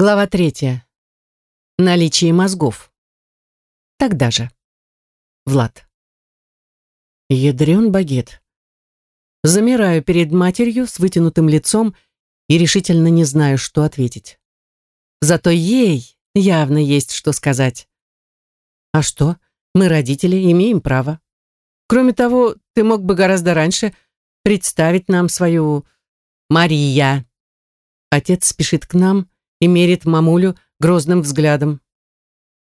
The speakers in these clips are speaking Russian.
Глава третья. Наличие мозгов. Тогда же. Влад. Ядрен багет. Замираю перед матерью с вытянутым лицом и решительно не знаю, что ответить. Зато ей явно есть что сказать. А что? Мы, родители, имеем право. Кроме того, ты мог бы гораздо раньше представить нам свою Мария. Отец спешит к нам и мерит мамулю грозным взглядом.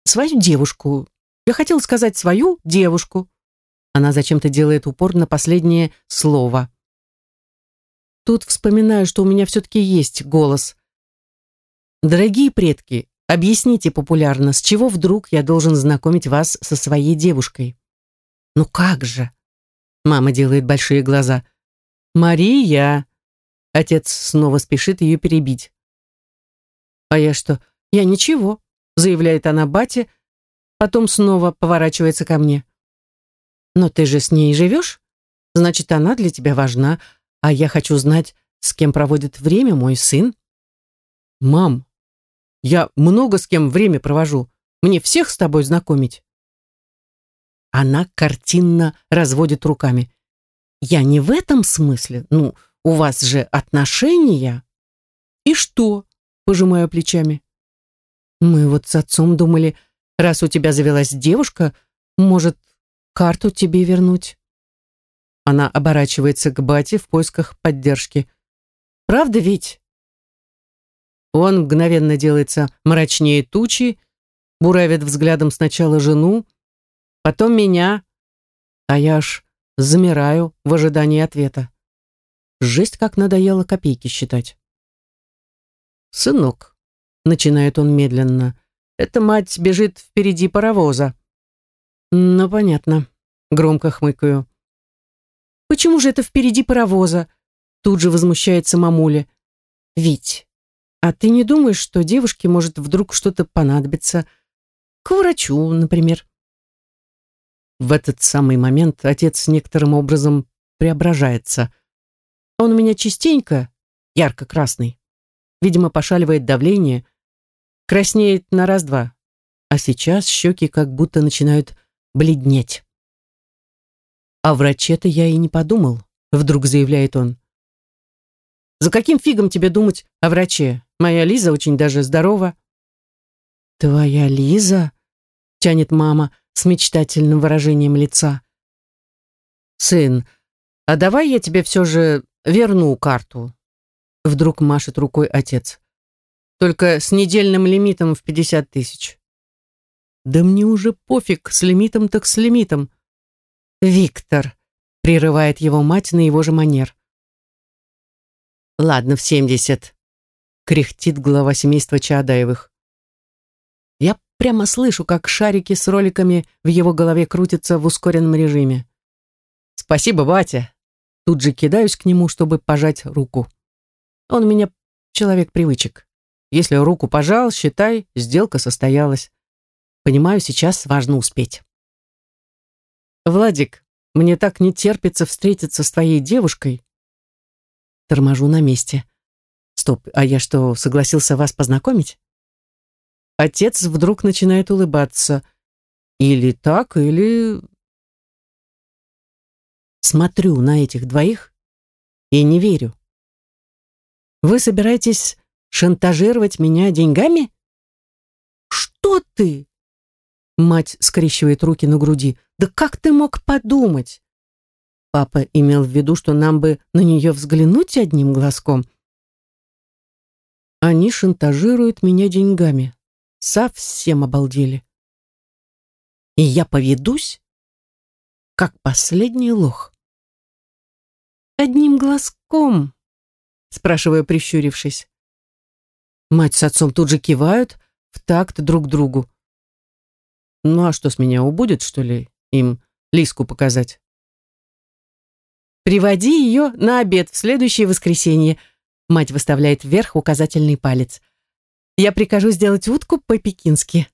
Свою девушку. Я хотел сказать свою девушку. Она зачем-то делает упор на последнее слово. Тут вспоминаю, что у меня все-таки есть голос. Дорогие предки, объясните популярно, с чего вдруг я должен знакомить вас со своей девушкой? Ну как же? Мама делает большие глаза. Мария! Отец снова спешит ее перебить. А я что? Я ничего, заявляет она бате, потом снова поворачивается ко мне. Но ты же с ней живешь? Значит, она для тебя важна, а я хочу знать, с кем проводит время мой сын. Мам, я много с кем время провожу. Мне всех с тобой знакомить. Она картинно разводит руками. Я не в этом смысле. Ну, у вас же отношения. И что? Пожимаю плечами. Мы вот с отцом думали, раз у тебя завелась девушка, может, карту тебе вернуть? Она оборачивается к бате в поисках поддержки. Правда ведь? Он мгновенно делается мрачнее тучи, буравит взглядом сначала жену, потом меня, а я аж замираю в ожидании ответа. Жесть, как надоело копейки считать. «Сынок», — начинает он медленно, — «эта мать бежит впереди паровоза». «Ну, понятно», — громко хмыкаю. «Почему же это впереди паровоза?» Тут же возмущается мамуля. «Вить, а ты не думаешь, что девушке может вдруг что-то понадобиться? К врачу, например?» В этот самый момент отец некоторым образом преображается. Он у меня частенько ярко-красный. Видимо, пошаливает давление, краснеет на раз-два. А сейчас щеки как будто начинают бледнеть. «О враче-то я и не подумал», — вдруг заявляет он. «За каким фигом тебе думать о враче? Моя Лиза очень даже здорова». «Твоя Лиза?» — тянет мама, — с мечтательным выражением лица. «Сын, а давай я тебе все же верну карту?» Вдруг машет рукой отец. «Только с недельным лимитом в пятьдесят тысяч». «Да мне уже пофиг, с лимитом так с лимитом». «Виктор», — прерывает его мать на его же манер. «Ладно, в семьдесят», — кряхтит глава семейства Чаадаевых. Я прямо слышу, как шарики с роликами в его голове крутятся в ускоренном режиме. «Спасибо, батя!» Тут же кидаюсь к нему, чтобы пожать руку. Он у меня человек привычек. Если руку пожал, считай, сделка состоялась. Понимаю, сейчас важно успеть. «Владик, мне так не терпится встретиться с твоей девушкой». Торможу на месте. «Стоп, а я что, согласился вас познакомить?» Отец вдруг начинает улыбаться. Или так, или... Смотрю на этих двоих и не верю. Вы собираетесь шантажировать меня деньгами? Что ты? Мать скрещивает руки на груди. Да как ты мог подумать? Папа имел в виду, что нам бы на нее взглянуть одним глазком. Они шантажируют меня деньгами. Совсем обалдели. И я поведусь, как последний лох. «Одним глазком?» Спрашиваю, прищурившись. Мать с отцом тут же кивают в такт друг другу. Ну а что с меня убудет, что ли, им Лиску показать? «Приводи ее на обед в следующее воскресенье», мать выставляет вверх указательный палец. Я прикажу сделать утку по-пекински.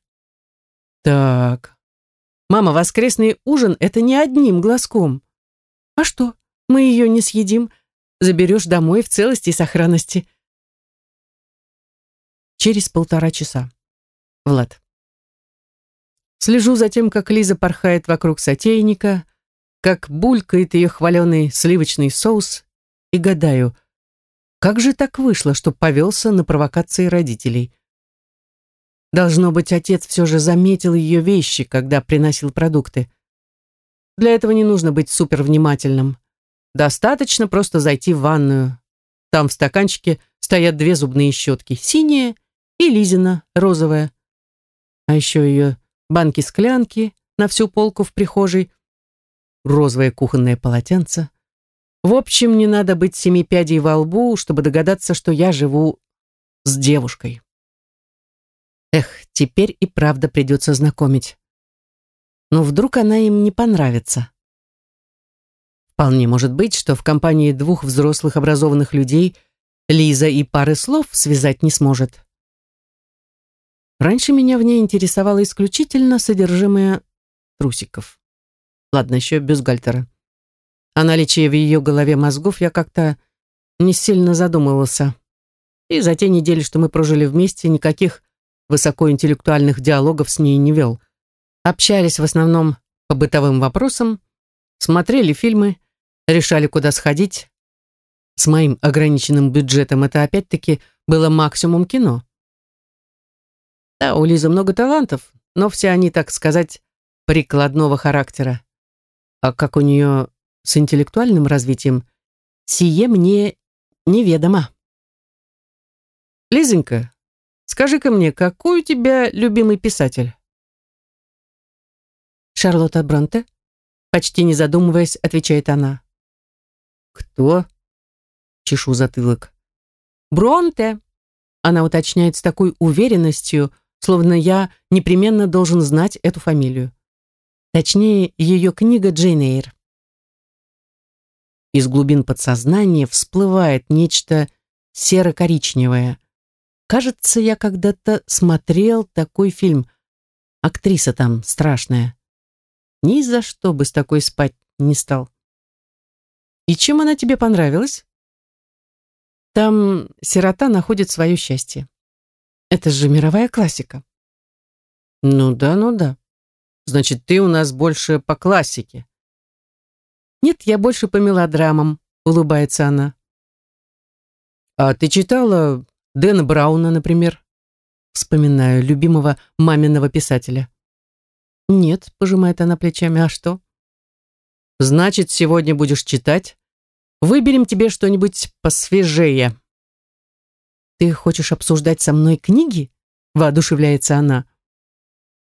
Так. Мама, воскресный ужин — это не одним глазком. А что, мы ее не съедим, заберешь домой в целости и сохранности. через полтора часа. Влад. Слежу за тем, как Лиза порхает вокруг сотейника, как булькает ее хваленый сливочный соус, и гадаю, как же так вышло, что повелся на провокации родителей? Должно быть, отец все же заметил ее вещи, когда приносил продукты. Для этого не нужно быть супервнимательным. Достаточно просто зайти в ванную. Там в стаканчике стоят две зубные щетки, синяя и Лизина, розовая. А еще ее банки-склянки на всю полку в прихожей, розовое кухонное полотенце — в общем, не надо быть семи пядей во лбу, чтобы догадаться, что я живу с девушкой. Эх, теперь и правда придется знакомить. Но вдруг она им не понравится. Вполне может быть, что в компании двух взрослых образованных людей Лиза и пары слов связать не сможет. Раньше меня в ней интересовало исключительно содержимое трусиков. Ладно, еще бюстгальтера. О наличии в ее голове мозгов я как-то не сильно задумывался. И за те недели, что мы прожили вместе, никаких высокоинтеллектуальных диалогов с ней не вел. Общались в основном по бытовым вопросам, смотрели фильмы, решали, куда сходить. С моим ограниченным бюджетом это опять-таки было максимум кино. Да, у Лизы много талантов, но все они, так сказать, прикладного характера. А как у нее с интеллектуальным развитием, сие мне неведомо. Лизонька, скажи-ка мне, какой у тебя любимый писатель? Шарлотта Бронте, почти не задумываясь, отвечает она. Кто? Чешу затылок. Бронте. Она уточняет с такой уверенностью, словно я непременно должен знать эту фамилию. Точнее, ее книга Джейн Эйр. Из глубин подсознания всплывает нечто серо-коричневое. Кажется, я когда-то смотрел такой фильм. Актриса там страшная. Ни за что бы с такой спать не стал. И чем она тебе понравилась? Там сирота находит свое счастье. Это же мировая классика. Ну да, ну да. Значит, ты у нас больше по классике. «Нет, я больше по мелодрамам», — улыбается она. «А ты читала Дэна Брауна, например?» Вспоминаю любимого маминого писателя. «Нет», — пожимает она плечами, — «а что?» «Значит, сегодня будешь читать. Выберем тебе что-нибудь посвежее». «Ты хочешь обсуждать со мной книги?» — воодушевляется она.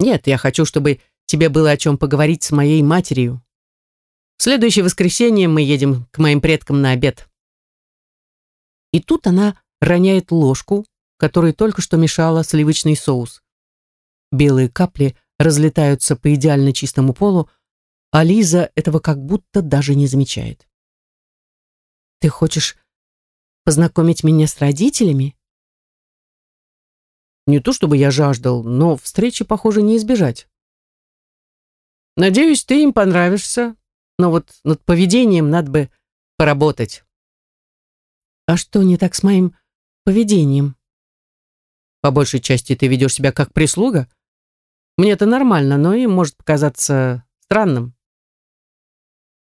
«Нет, я хочу, чтобы тебе было о чем поговорить с моей матерью». В следующее воскресенье мы едем к моим предкам на обед. И тут она роняет ложку, которой только что мешала сливочный соус. Белые капли разлетаются по идеально чистому полу, а Лиза этого как будто даже не замечает. «Ты хочешь познакомить меня с родителями?» Не то чтобы я жаждал, но встречи, похоже, не избежать. «Надеюсь, ты им понравишься, но вот над поведением надо бы поработать. А что не так с моим поведением? По большей части ты ведешь себя как прислуга. Мне это нормально, но им может показаться странным.